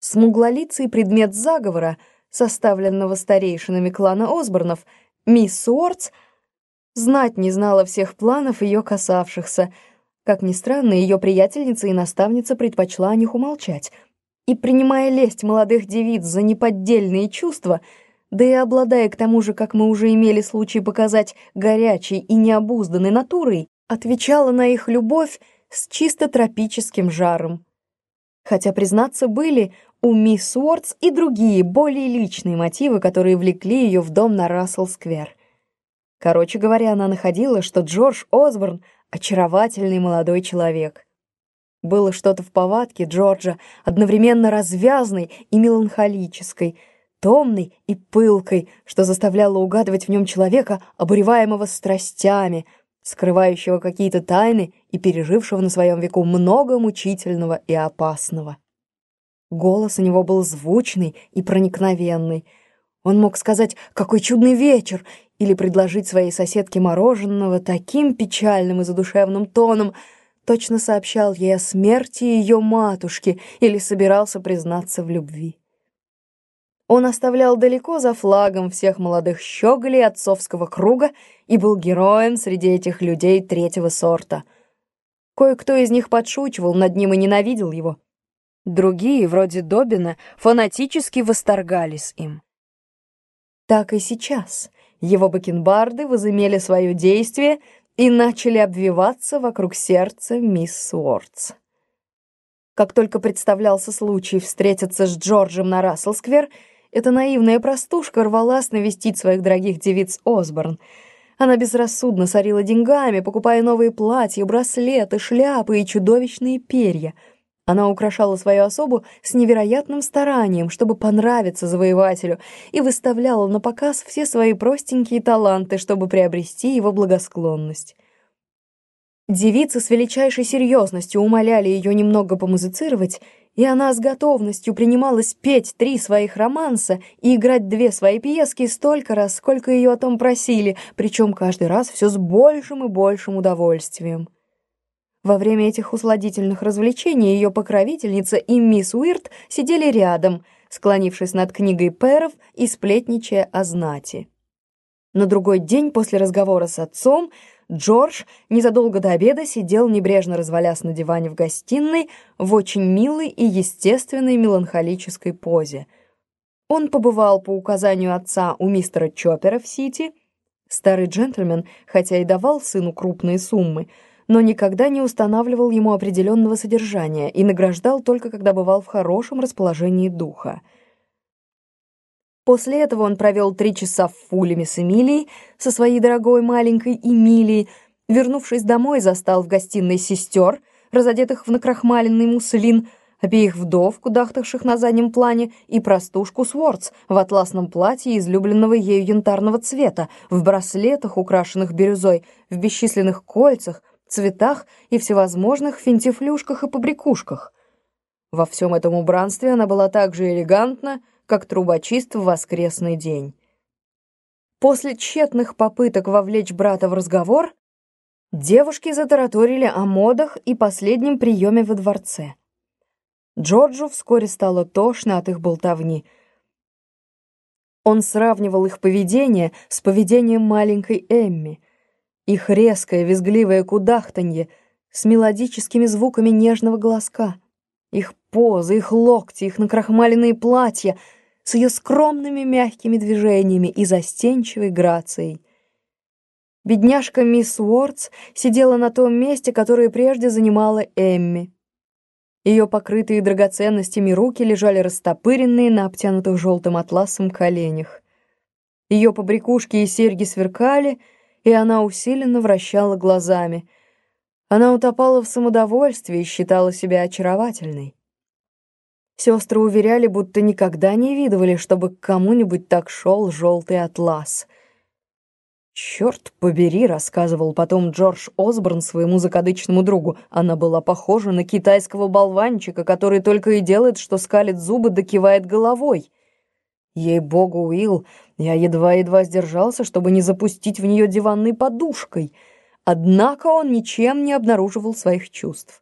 Смуглолицый предмет заговора, составленного старейшинами клана Осборнов, мисс Уортс, знать не знала всех планов ее касавшихся. Как ни странно, ее приятельница и наставница предпочла о них умолчать. И, принимая лесть молодых девиц за неподдельные чувства, да и обладая к тому же, как мы уже имели случай показать, горячей и необузданной натурой, отвечала на их любовь с чисто тропическим жаром. Хотя, признаться, были у мисс Уортс и другие, более личные мотивы, которые влекли ее в дом на Рассел-сквер. Короче говоря, она находила, что Джордж Осборн — очаровательный молодой человек. Было что-то в повадке Джорджа, одновременно развязной и меланхолической, томной и пылкой, что заставляло угадывать в нем человека, обуреваемого страстями, скрывающего какие-то тайны и пережившего на своем веку много мучительного и опасного. Голос у него был звучный и проникновенный. Он мог сказать «какой чудный вечер» или предложить своей соседке мороженого таким печальным и задушевным тоном, точно сообщал ей о смерти ее матушки или собирался признаться в любви. Он оставлял далеко за флагом всех молодых щеголей отцовского круга и был героем среди этих людей третьего сорта. Кое-кто из них подшучивал над ним и ненавидел его. Другие, вроде Добина, фанатически восторгались им. Так и сейчас его бакенбарды возымели свое действие и начали обвиваться вокруг сердца мисс Уортс. Как только представлялся случай встретиться с Джорджем на Расселсквер, эта наивная простушка рвалась навестить своих дорогих девиц Осборн. Она безрассудно сорила деньгами, покупая новые платья, браслеты, шляпы и чудовищные перья — она украшала свою особу с невероятным старанием, чтобы понравиться завоевателю, и выставляла на показ все свои простенькие таланты, чтобы приобрести его благосклонность. Девицы с величайшей серьезностью умоляли ее немного помузицировать, и она с готовностью принималась петь три своих романса и играть две свои пьески столько раз, сколько ее о том просили, причем каждый раз все с большим и большим удовольствием. Во время этих усладительных развлечений ее покровительница и мисс Уирт сидели рядом, склонившись над книгой перов и сплетничая о знати. На другой день после разговора с отцом Джордж незадолго до обеда сидел, небрежно развалясь на диване в гостиной, в очень милой и естественной меланхолической позе. Он побывал по указанию отца у мистера Чоппера в Сити. Старый джентльмен, хотя и давал сыну крупные суммы, но никогда не устанавливал ему определенного содержания и награждал только когда бывал в хорошем расположении духа. После этого он провел три часа в Фулеме с Эмилией, со своей дорогой маленькой Эмилией, вернувшись домой, застал в гостиной сестер, разодетых в накрахмаленный муслин, обеих вдов, кудахтавших на заднем плане, и простушку Свордс в атласном платье излюбленного ею янтарного цвета, в браслетах, украшенных бирюзой, в бесчисленных кольцах, цветах и всевозможных финтифлюшках и побрякушках. Во всем этом убранстве она была так же элегантна, как трубочист в воскресный день. После тщетных попыток вовлечь брата в разговор, девушки затараторили о модах и последнем приеме во дворце. Джорджу вскоре стало тошно от их болтовни. Он сравнивал их поведение с поведением маленькой Эмми — их резкое, визгливое кудахтанье с мелодическими звуками нежного голоска, их позы, их локти, их накрахмаленные платья с ее скромными мягкими движениями и застенчивой грацией. Бедняжка мисс Уортс сидела на том месте, которое прежде занимала Эмми. Ее покрытые драгоценностями руки лежали растопыренные на обтянутых желтым атласом коленях. Ее побрякушки и серьги сверкали — и она усиленно вращала глазами. Она утопала в самодовольстве и считала себя очаровательной. Сестры уверяли, будто никогда не видывали, чтобы к кому-нибудь так шел желтый атлас. «Черт побери», — рассказывал потом Джордж Осборн своему закадычному другу, она была похожа на китайского болванчика, который только и делает, что скалит зубы да головой. Ей-богу, Уилл, я едва-едва сдержался, чтобы не запустить в нее диванной подушкой. Однако он ничем не обнаруживал своих чувств.